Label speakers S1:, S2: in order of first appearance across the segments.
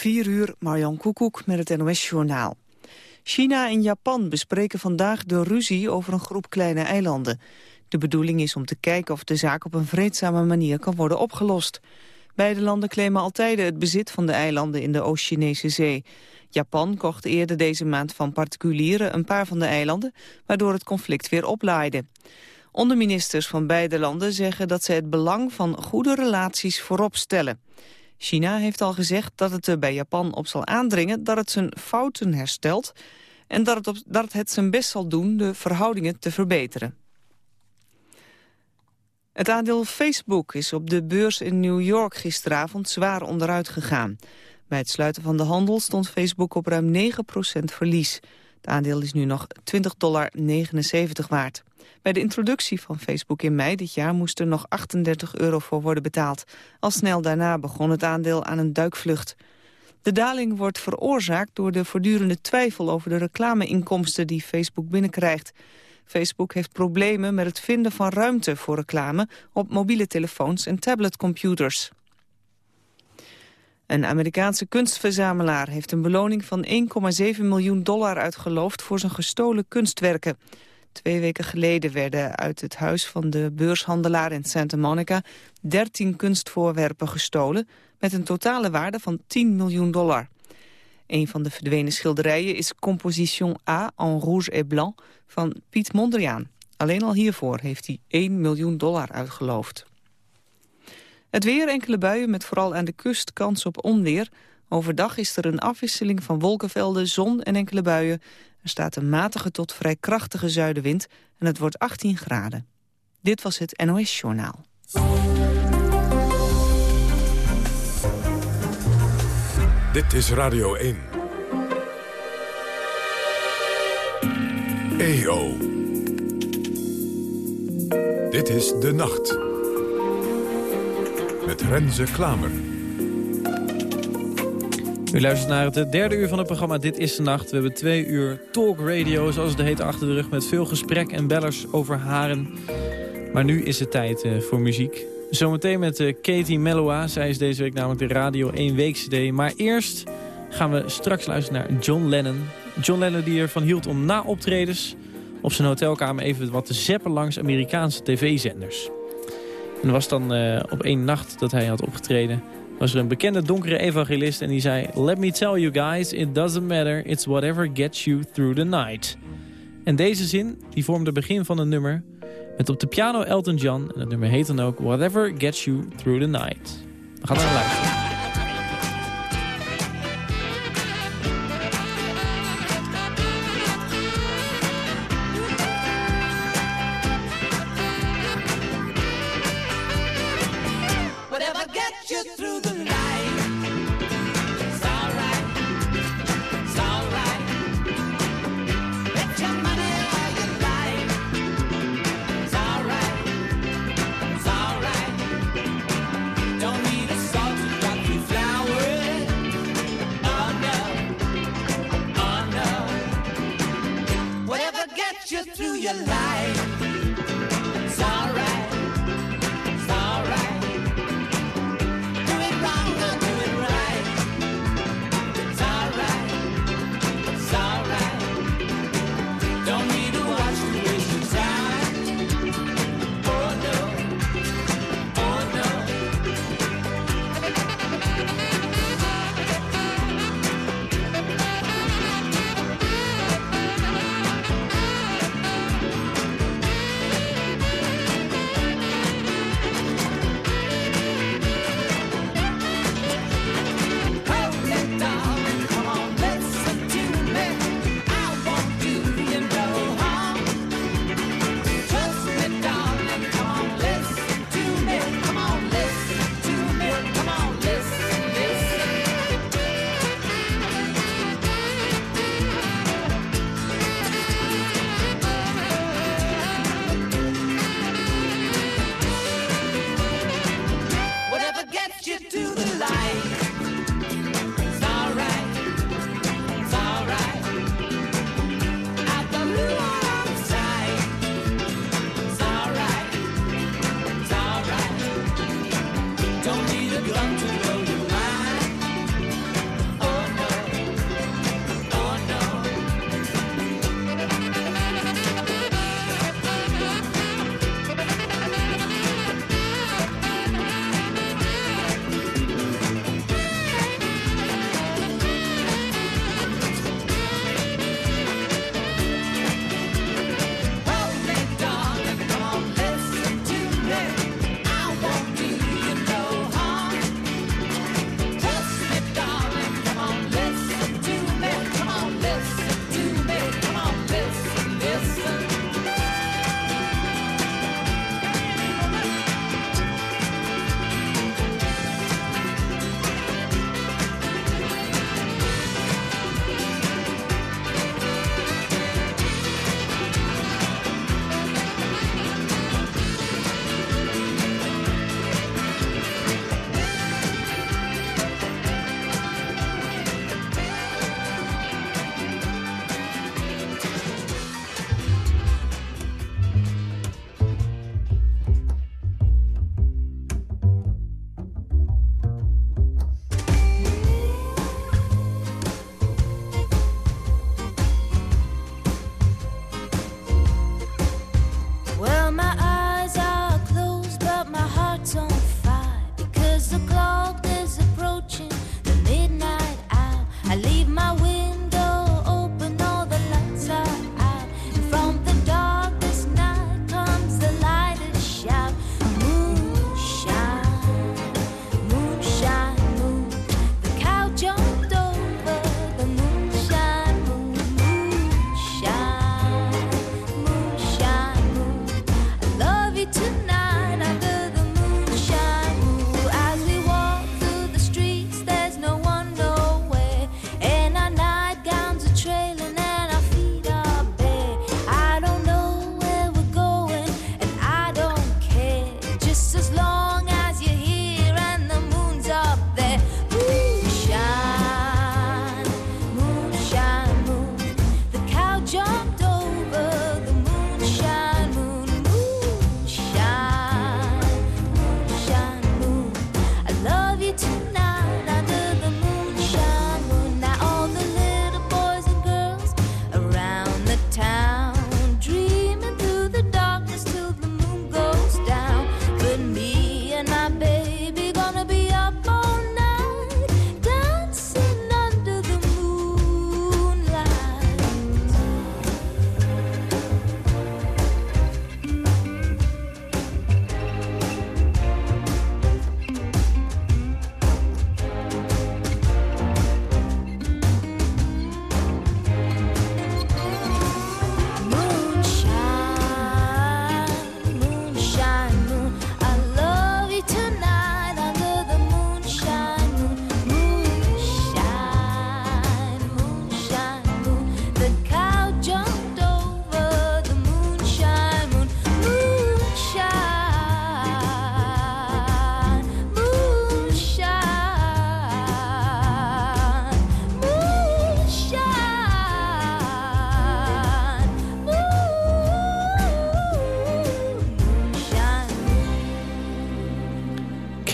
S1: 4 uur, Marjan Koekoek met het NOS-journaal. China en Japan bespreken vandaag de ruzie over een groep kleine eilanden. De bedoeling is om te kijken of de zaak op een vreedzame manier kan worden opgelost. Beide landen claimen altijd het bezit van de eilanden in de Oost-Chinese zee. Japan kocht eerder deze maand van particulieren een paar van de eilanden, waardoor het conflict weer oplaaide. Onderministers van beide landen zeggen dat ze het belang van goede relaties voorop stellen. China heeft al gezegd dat het er bij Japan op zal aandringen dat het zijn fouten herstelt en dat het, dat het zijn best zal doen de verhoudingen te verbeteren. Het aandeel Facebook is op de beurs in New York gisteravond zwaar onderuit gegaan. Bij het sluiten van de handel stond Facebook op ruim 9% verlies. Het aandeel is nu nog 20,79 dollar waard. Bij de introductie van Facebook in mei dit jaar moest er nog 38 euro voor worden betaald. Al snel daarna begon het aandeel aan een duikvlucht. De daling wordt veroorzaakt door de voortdurende twijfel over de reclameinkomsten die Facebook binnenkrijgt. Facebook heeft problemen met het vinden van ruimte voor reclame op mobiele telefoons en tabletcomputers. Een Amerikaanse kunstverzamelaar heeft een beloning van 1,7 miljoen dollar uitgeloofd voor zijn gestolen kunstwerken. Twee weken geleden werden uit het huis van de beurshandelaar in Santa Monica 13 kunstvoorwerpen gestolen met een totale waarde van 10 miljoen dollar. Een van de verdwenen schilderijen is Composition A en rouge et blanc van Piet Mondriaan. Alleen al hiervoor heeft hij 1 miljoen dollar uitgeloofd. Het weer, enkele buien met vooral aan de kust kans op onweer. Overdag is er een afwisseling van wolkenvelden, zon en enkele buien. Er staat een matige tot vrij krachtige zuidenwind en het wordt 18 graden. Dit was het NOS Journaal.
S2: Dit is Radio 1. EO. Dit is De Nacht. Met Renze Klamer.
S3: U luistert naar het derde uur van het programma Dit is de Nacht. We hebben twee uur talk radio, zoals het heet, achter de rug... met veel gesprek en bellers over haren. Maar nu is het tijd uh, voor muziek. Zometeen met uh, Katie Melloa. Zij is deze week namelijk de Radio 1 Week CD. Maar eerst gaan we straks luisteren naar John Lennon. John Lennon die ervan hield om na optredens op zijn hotelkamer even wat te zeppen langs Amerikaanse tv-zenders. En was dan uh, op één nacht dat hij had opgetreden was er een bekende donkere evangelist en die zei... Let me tell you guys, it doesn't matter, it's whatever gets you through the night. En deze zin die vormde het begin van een nummer... met op de piano Elton John. En het nummer heet dan ook Whatever Gets You Through the Night. We gaan naar luisteren.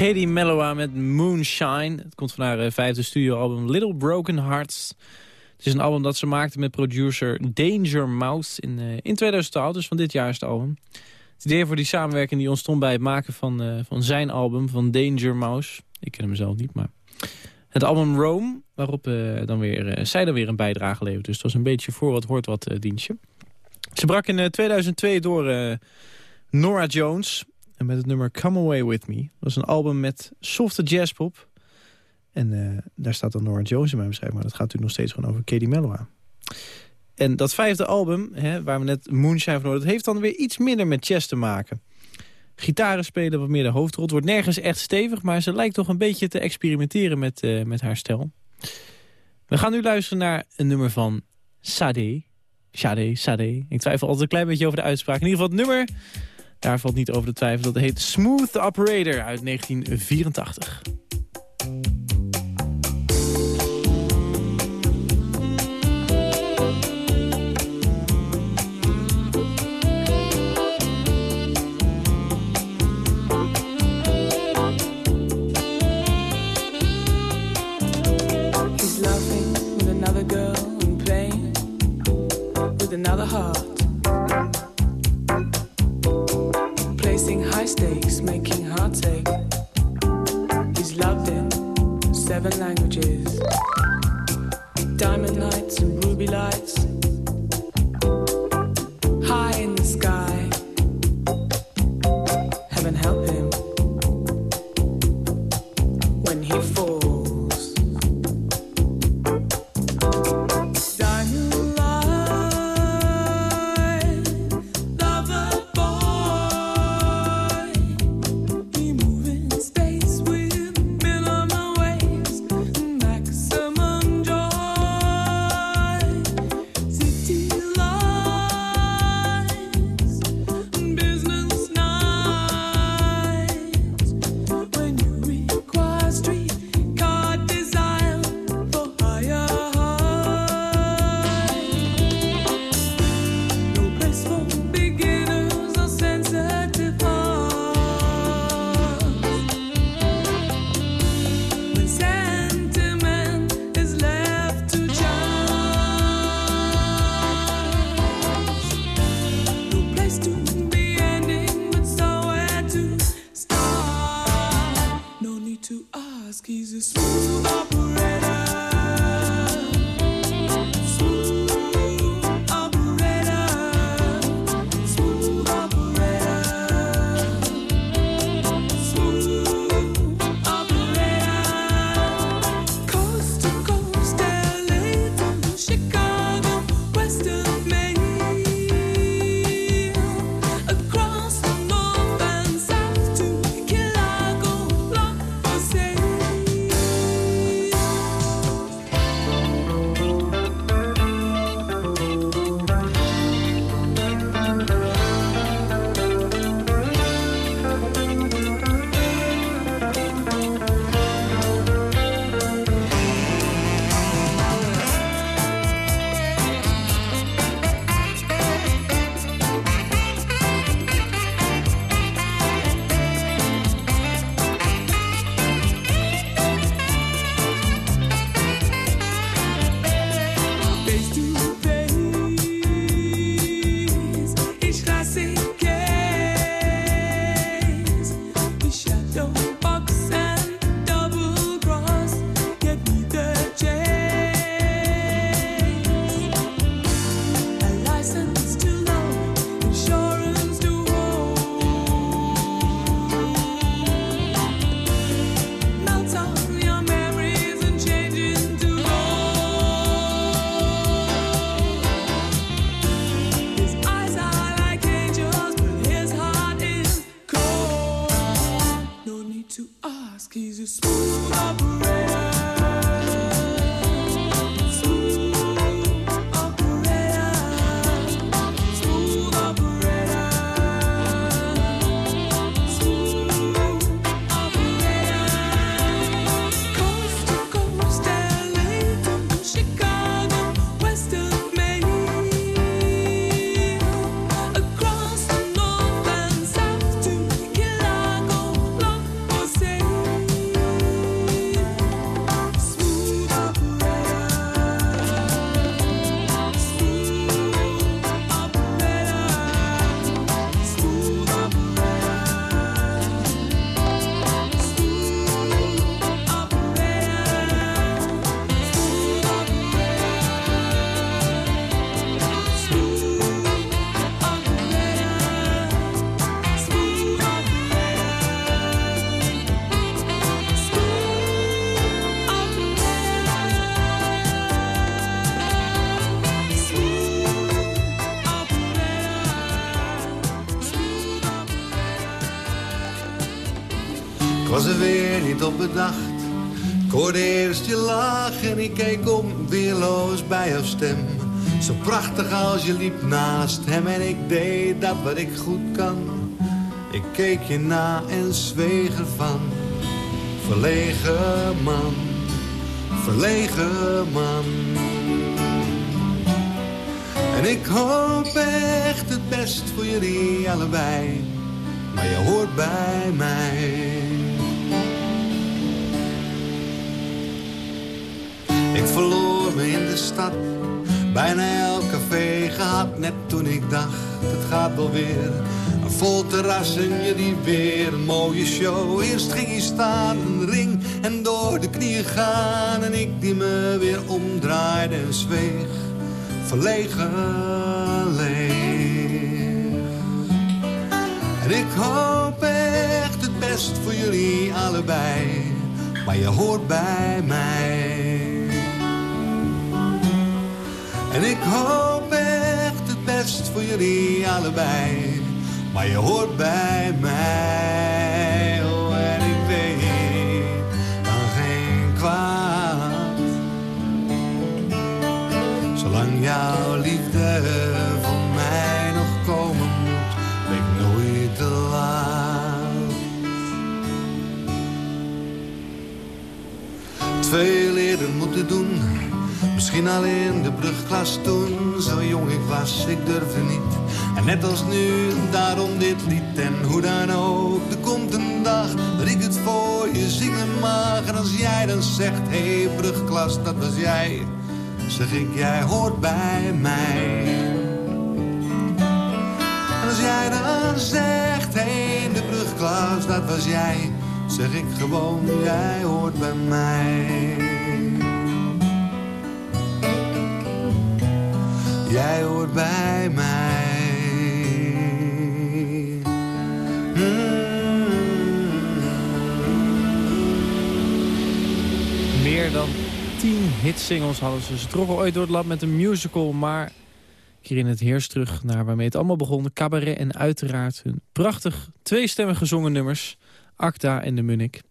S4: Katie Mellowa met Moonshine. Het komt van haar eh, vijfde studioalbum Little Broken Hearts. Het is een album dat ze maakte met producer Danger Mouse in, uh, in 2012. Dus van dit jaar is het album. Het idee voor die samenwerking die ontstond bij het maken van, uh, van zijn album, van Danger Mouse. Ik ken hem zelf niet, maar... Het album Rome, waarop dan weer, zij dan weer een bijdrage levert. Dus het was een beetje voor wat hoort wat dienstje. Ze brak in 2002 door Nora Jones... En met het nummer Come Away With Me. Dat was een album met softe jazzpop. En uh, daar staat dan Nora Jones in mijn beschrijving. Maar dat gaat natuurlijk nog steeds gewoon over Katie Melua. En dat vijfde album, hè, waar we net Moonshine van hoorden... dat heeft dan weer iets minder met jazz te maken. Gitaren spelen wat meer de hoofdrol. Wordt nergens echt stevig, maar ze lijkt toch een beetje te experimenteren met, uh, met haar stijl. We gaan nu luisteren naar een nummer van Sade. Sade, Sade. Ik twijfel altijd een klein beetje over de uitspraak. In ieder geval het nummer daar valt niet over de twijfel. Dat heet Smooth Operator uit 1984. Stakes, making heartache. He's loved in seven languages. Diamond nights and ruby lights.
S5: smooth. Ik hoorde eerst je lach en ik keek om, weerloos bij jouw stem. Zo prachtig als je liep naast hem en ik deed dat wat ik goed kan. Ik keek je na en zweeg ervan. Verlegen man, verlegen man. En ik hoop echt het best voor jullie allebei. Maar je hoort bij mij. Ik verloor me in de stad. Bijna elk café gehad, net toen ik dacht, het gaat wel weer. Een vol terras en jullie weer een mooie show. Eerst ging je staan, een ring en door de knieën gaan. En ik die me weer omdraaide en zweeg, verlegen leeg. En ik hoop echt het best voor jullie allebei. Maar je hoort bij mij. En ik hoop echt het best voor jullie allebei. Maar je hoort bij mij. Oh, en ik weet dan geen kwaad. Zolang jouw liefde van mij nog komen moet, ben ik nooit te laat. Twee leren moeten doen Misschien al in de brugklas toen, zo jong ik was, ik durfde niet. En net als nu, daarom dit lied. En hoe dan ook, er komt een dag dat ik het voor je zingen mag. En als jij dan zegt, hé hey, brugklas, dat was jij. Zeg ik, jij hoort bij mij. En als jij dan zegt, hé hey, de brugklas, dat was jij. Zeg ik gewoon, jij hoort bij mij. Jij hoort bij mij.
S3: Meer dan tien hitsingles hadden ze. Ze trokken ooit door het lab met een musical, maar keer in het heers terug naar waarmee het allemaal begon. Cabaret en uiteraard hun prachtig tweestemmig gezongen nummers. Acta en de Munnik.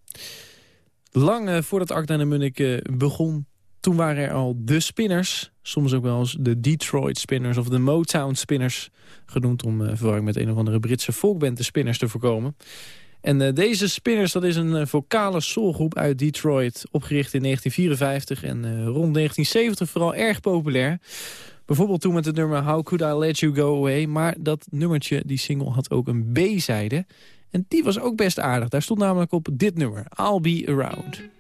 S3: Lang uh, voordat Acta en de Munnik uh, begon, toen waren er al de spinners. Soms ook wel eens de Detroit Spinners of de Motown Spinners genoemd... om uh, verwarring met een of andere Britse folkband de Spinners te voorkomen. En uh, deze Spinners, dat is een uh, vocale soulgroep uit Detroit... opgericht in 1954 en rond 1970 vooral erg populair. Bijvoorbeeld toen met het nummer How Could I Let You Go Away. Maar dat nummertje, die single, had ook een B-zijde. En die was ook best aardig. Daar stond namelijk op dit nummer, I'll Be Around.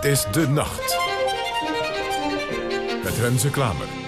S2: Dit is De Nacht. Met Renze Klamer.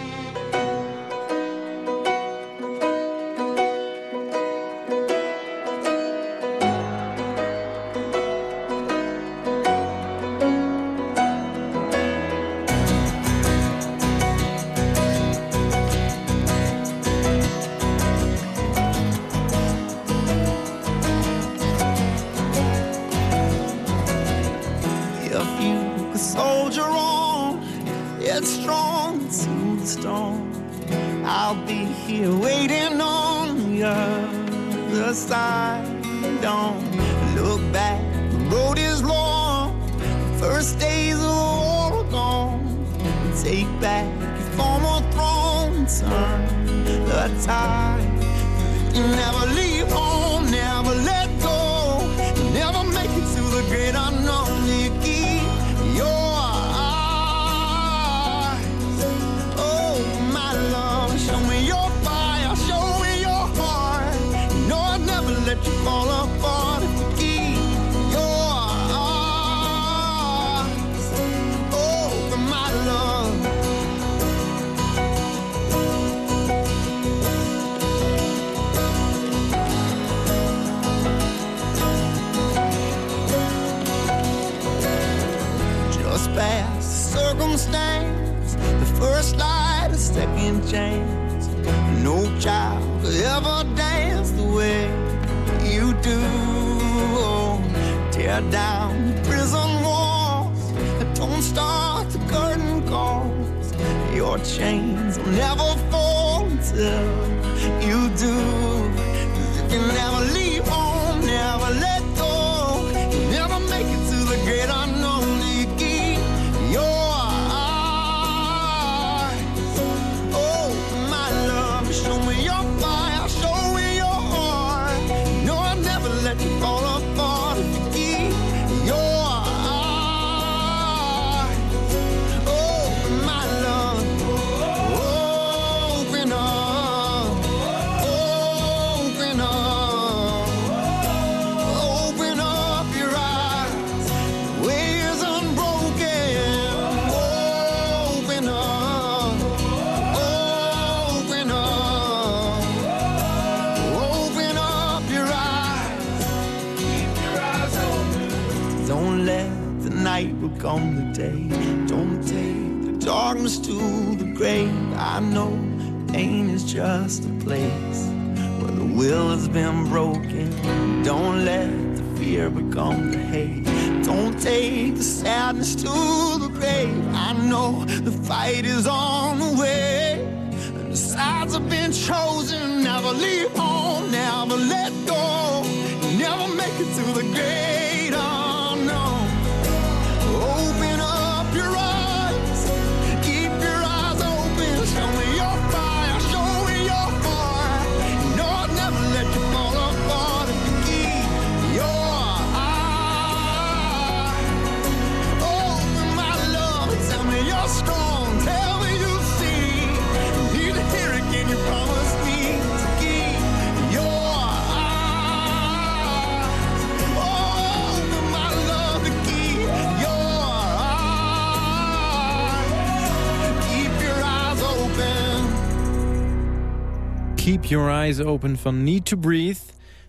S3: Eyes Open van Need to Breathe.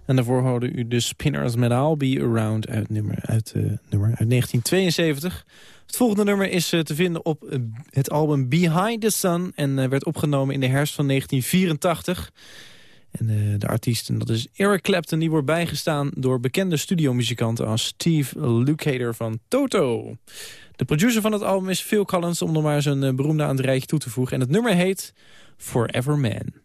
S3: En daarvoor hoorde u de Spinners met I'll Be Around uit, nummer, uit, uh, nummer, uit 1972. Het volgende nummer is uh, te vinden op uh, het album Behind the Sun... en werd opgenomen in de herfst van 1984. En de artiest, en dat is Eric Clapton, die wordt bijgestaan... door bekende studiomuzikanten als Steve Lukather van Toto. De producer van het album is Phil Collins... om nog maar zijn beroemde aan het rijtje toe te voegen. En het nummer heet Forever Man.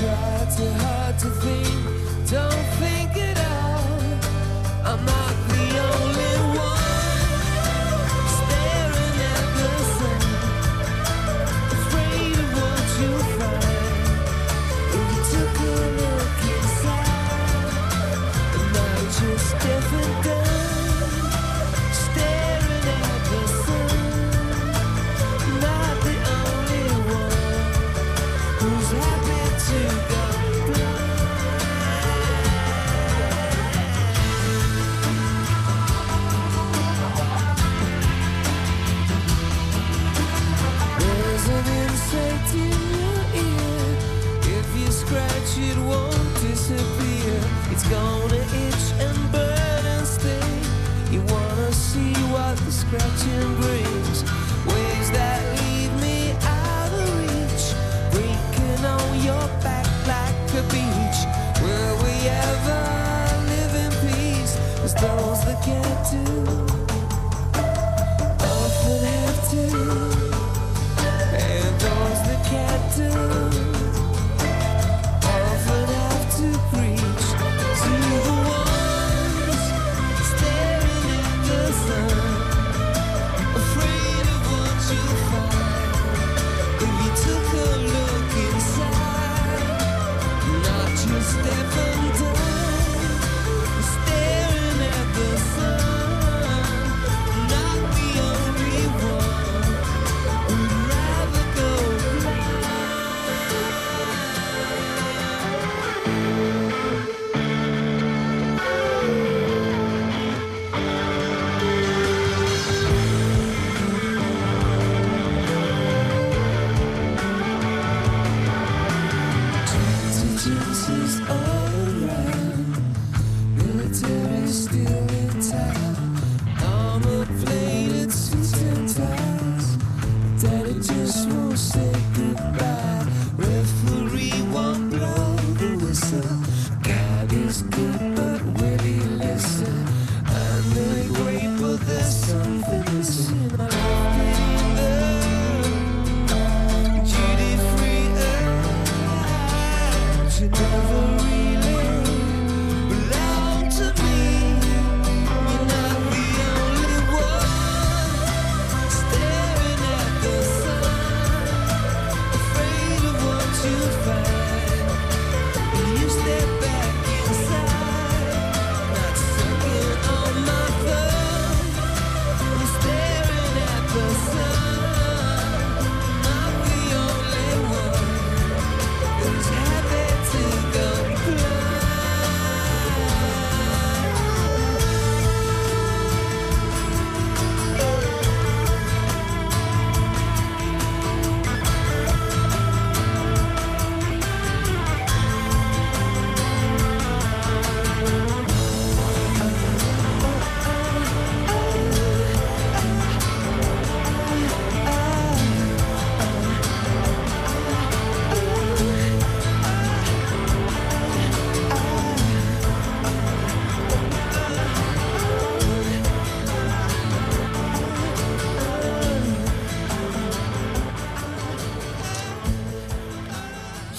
S3: try too hard to think, don't think.
S5: gonna itch and burn
S6: and sting. You wanna see what the scratching brings? Waves that leave me out of reach, breaking on your back like a beach. Will we ever live in peace? As those that can't do, often have to, and those that can't.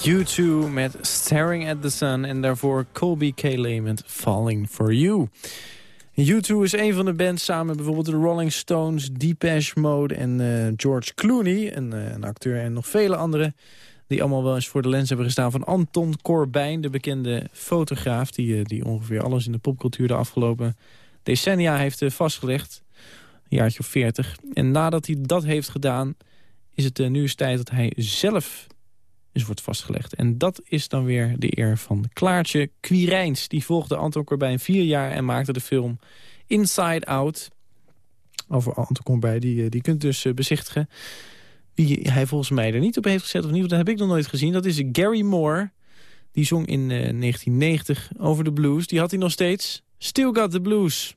S3: U2 met Staring at the Sun en daarvoor Colby K. met Falling for You. U2 is een van de bands samen bijvoorbeeld de Rolling Stones, Depeche Mode en uh, George Clooney, een, uh, een, acteur en nog vele anderen die allemaal wel eens voor de lens hebben gestaan van Anton Corbijn, de bekende fotograaf die, uh, die ongeveer alles in de popcultuur de afgelopen decennia heeft vastgelegd. Een jaartje of veertig. En nadat hij dat heeft gedaan, is het nu eens tijd dat hij zelf is wordt vastgelegd. En dat is dan weer de eer van Klaartje Quirijns. Die volgde Anton Corbijn vier jaar en maakte de film Inside Out. Over Anton Corbijn, die, eh, die kunt dus eh, bezichtigen. Wie hij volgens mij er niet op heeft gezet, of niet, dat heb ik nog nooit gezien. Dat is Gary Moore. Die zong in 1990 eh, over de blues. Die had hij nog steeds. Still Got the Blues.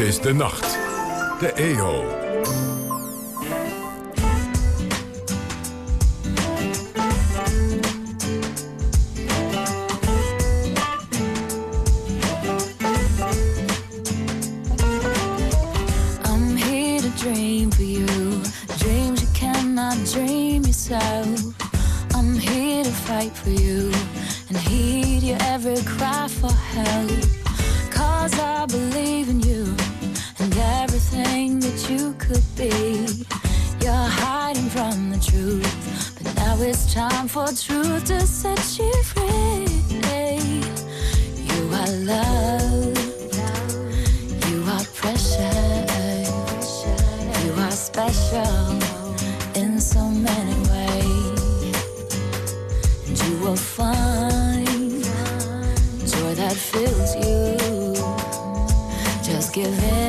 S5: Is
S2: De Nacht. De EO.
S7: I'm here to dream for you. Dreams you cannot dream yourself. I'm here to fight for you and heed your every cry for help. Cause I believe in you everything that you could be. You're hiding from the truth, but now it's time for truth to set you free. You are love. You are precious. You are special in so many ways. And you will find joy that fills you. Just give in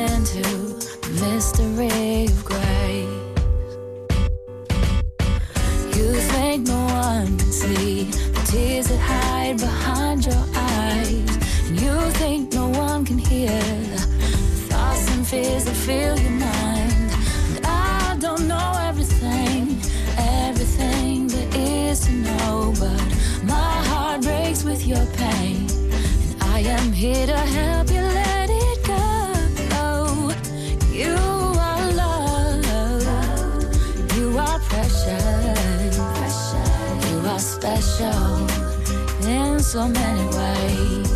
S7: so many ways.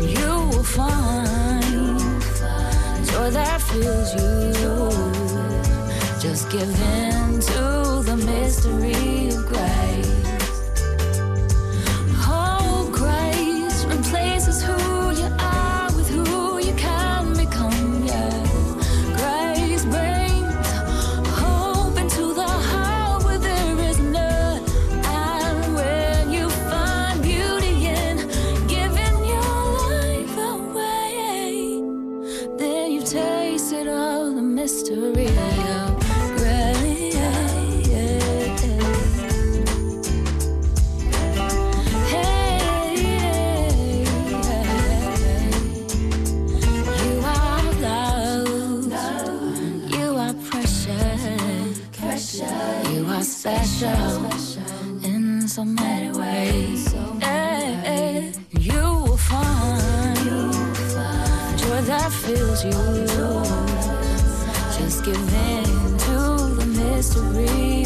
S7: You will find joy that fills you. Just give in to the mystery mystery of grace. Hey, you are loved. You are precious. You are special in so many ways. Eh, eh, you will find joy that fills you. Mystery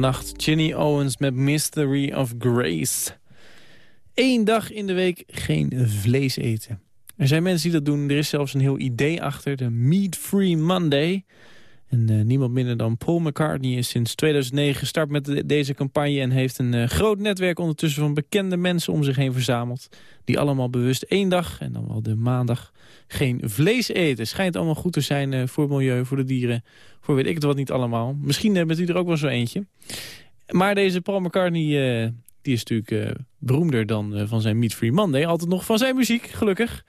S3: nacht. Ginny Owens met Mystery of Grace. Eén dag in de week geen vlees eten. Er zijn mensen die dat doen. Er is zelfs een heel idee achter. De Meat Free Monday. En eh, niemand minder dan Paul McCartney is sinds 2009 gestart met de- deze campagne... en heeft een eh, groot netwerk ondertussen van bekende mensen om zich heen verzameld. Die allemaal bewust één dag, en dan wel de maandag, geen vlees eten. Schijnt allemaal goed te zijn eh, voor het milieu, voor de dieren, voor weet ik het wat niet allemaal. Misschien bent u er ook wel zo eentje. Maar deze Paul McCartney, die is natuurlijk beroemder dan van zijn Meat Free Monday. Altijd nog van zijn muziek, gelukkig.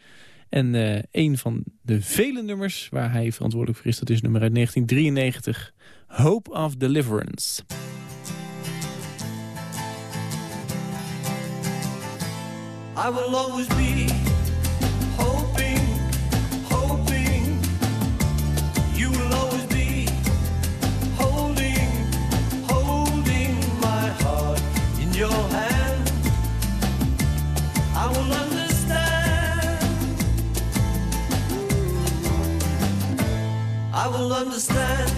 S3: En eh, een van de vele nummers waar hij verantwoordelijk voor is... dat is nummer uit 1993, Hope of Deliverance.
S5: I will always be understand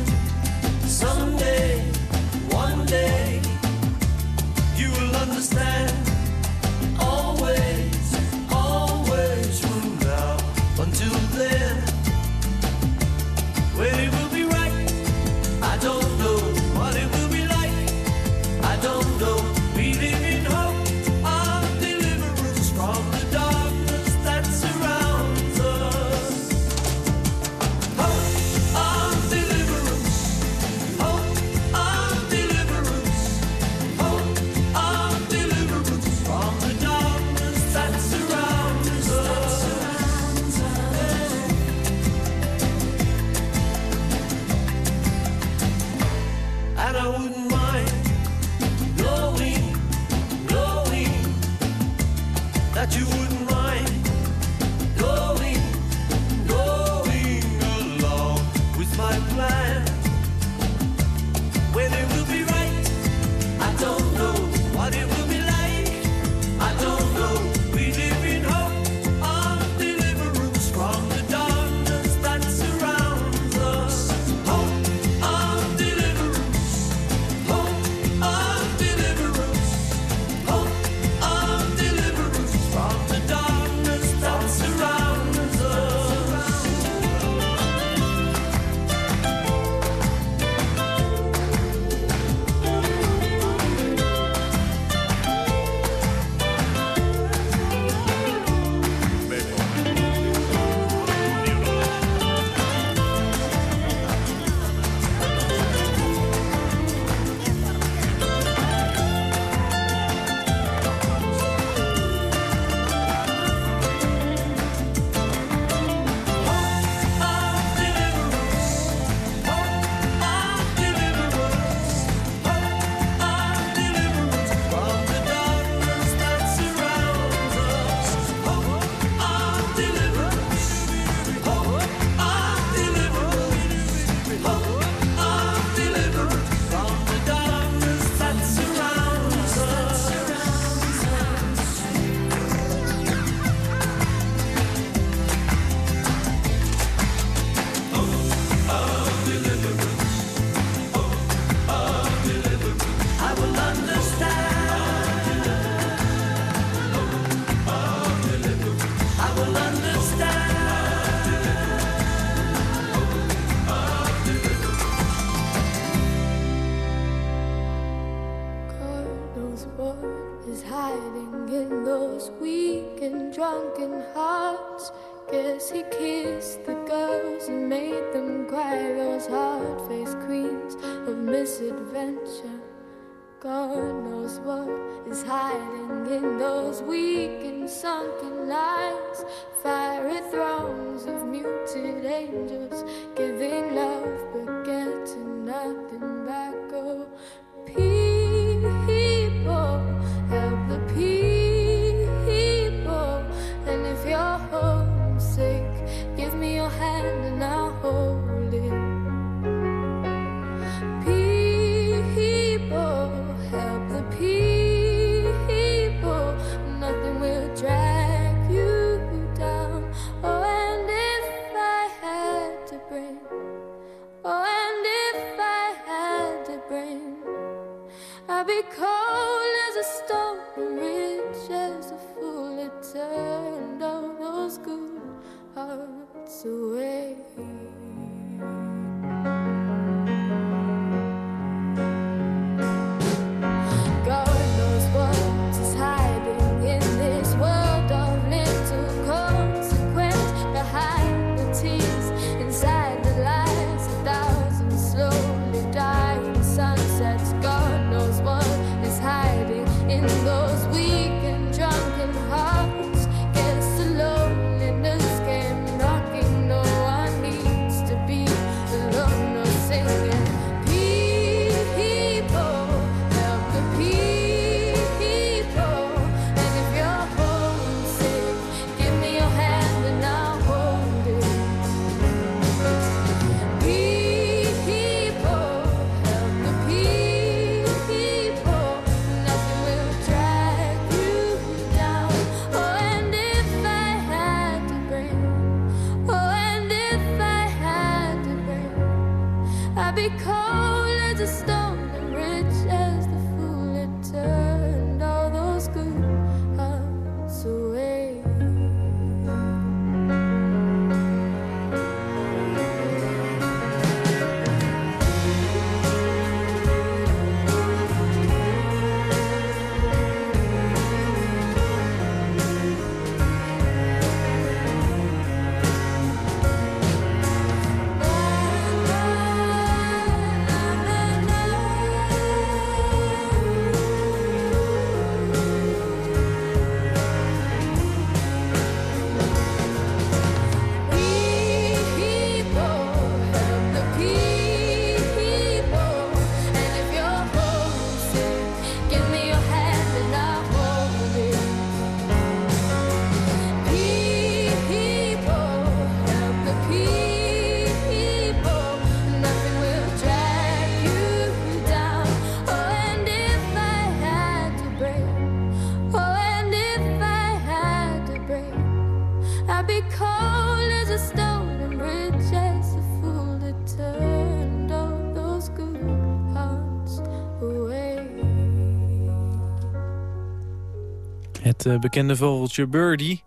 S3: Eh, bekende vogeltje Birdie.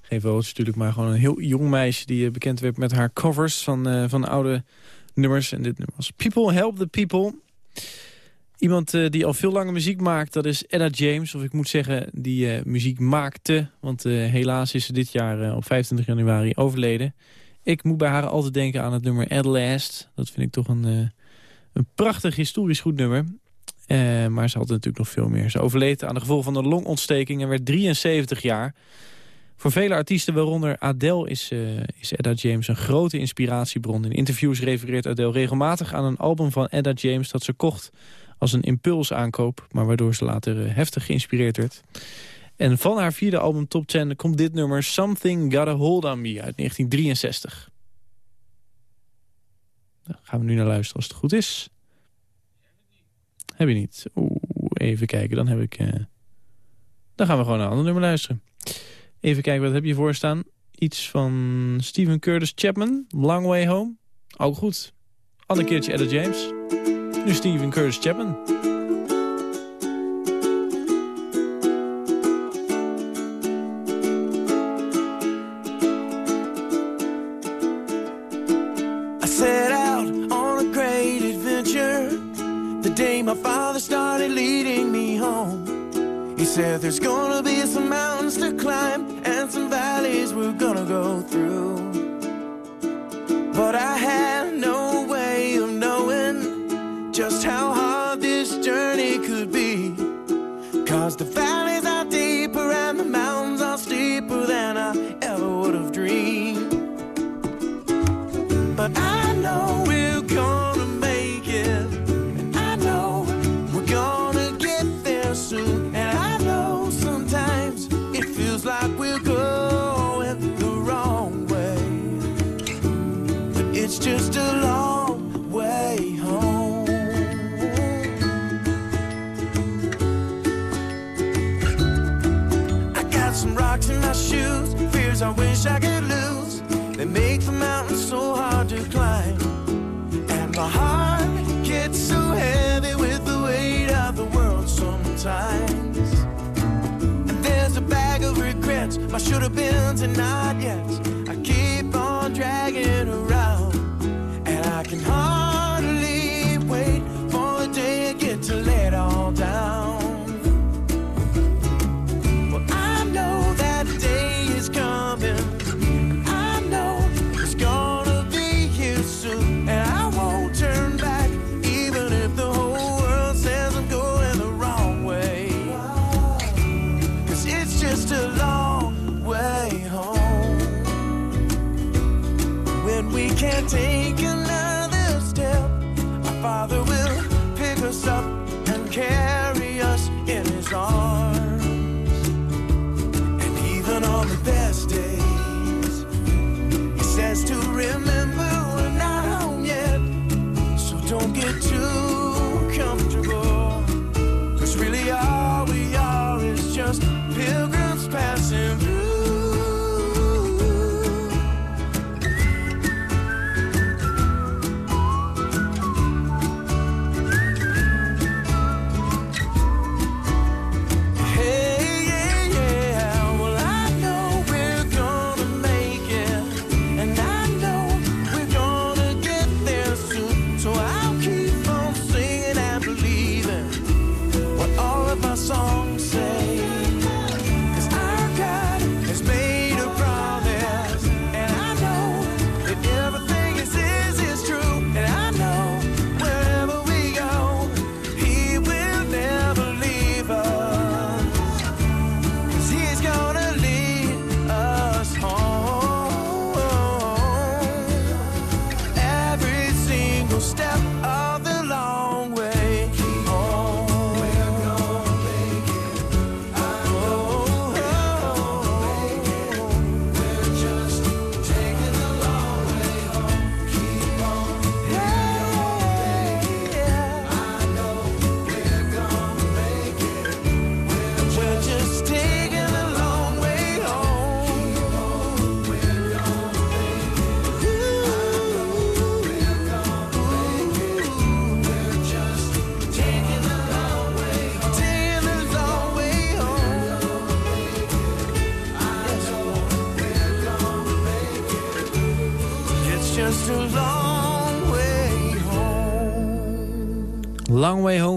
S3: Geen vogeltje natuurlijk, maar gewoon een heel jong meisje... die eh, bekend werd met haar covers van, eh, van oude nummers. En dit nummer was People Help the People. Iemand die al veel langer muziek maakt, dat is Etta James. Of ik moet zeggen, die muziek maakte. Want helaas is ze dit jaar op 25 januari overleden. Ik moet bij haar altijd denken aan het nummer At Last. Dat vind ik toch een, een prachtig historisch goed nummer. Eh, maar ze had natuurlijk nog veel meer. Ze overleed aan de gevolgen van een longontsteking en werd 73 jaar. Voor vele artiesten, waaronder Adele, is, eh, is Etta James een grote inspiratiebron. In interviews refereert Adele regelmatig aan een album van Etta James... dat ze kocht als een impulsaankoop, maar waardoor ze later eh, heftig geïnspireerd werd. En van haar vierde album Top 10 komt dit nummer Something Got a Hold on Me uit 1963. Daar gaan we nu naar luisteren als het goed is. Heb je niet? Oeh, even kijken, dan heb ik... eh, Dan gaan we gewoon naar een ander nummer luisteren. Even kijken, wat heb je voor staan? Iets van Stephen Curtis Chapman, Long Way Home. Ook goed. Ander keertje Etta James. Nu Stephen Curtis Chapman.
S5: Said there's gonna be some mountains to climb and some valleys
S6: we're gonna go through. tonight, yeah.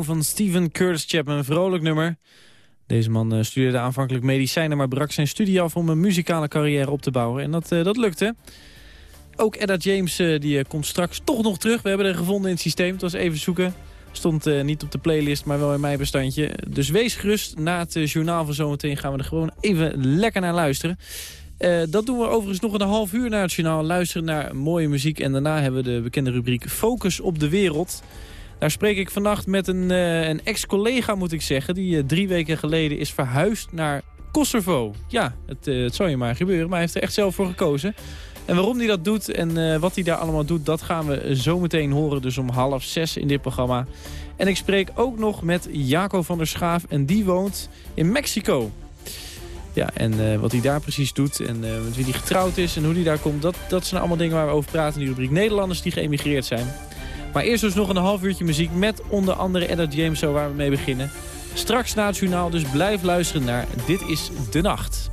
S3: Van Steven Curtis Chapman, een vrolijk nummer. Deze man eh, studeerde aanvankelijk medicijnen... maar brak zijn studie af om een muzikale carrière op te bouwen. En dat, eh, dat lukte. Ook Edda James eh, die, komt straks toch nog terug. We hebben er gevonden in het systeem. Het was even zoeken. Stond niet op de playlist, maar wel in mijn bestandje. Dus wees gerust. Na het journaal van zometeen gaan we er gewoon even lekker naar luisteren. Dat doen we overigens nog een half uur naar het journaal. Luisteren naar mooie muziek. En daarna hebben we de bekende rubriek Focus op de Wereld. Daar spreek ik vannacht met een, eh, een ex-collega, moet ik zeggen... die eh, drie weken geleden is verhuisd naar Kosovo. Ja, het, eh, het zou je maar gebeuren, maar hij heeft er echt zelf voor gekozen. En waarom hij dat doet en wat hij daar allemaal doet... dat gaan we zo meteen horen, dus om half zes in dit programma. En ik spreek ook nog met Jaco van der Schaaf en die woont in Mexico. Ja, en wat hij daar precies doet en met wie hij getrouwd is en hoe hij daar komt... Dat, dat zijn allemaal dingen waar we over praten in die rubriek Nederlanders die geëmigreerd zijn. Maar eerst dus nog een half uurtje muziek met onder andere Edda James, zo waar we mee beginnen. Straks na het journaal, dus blijf luisteren naar Dit is de Nacht.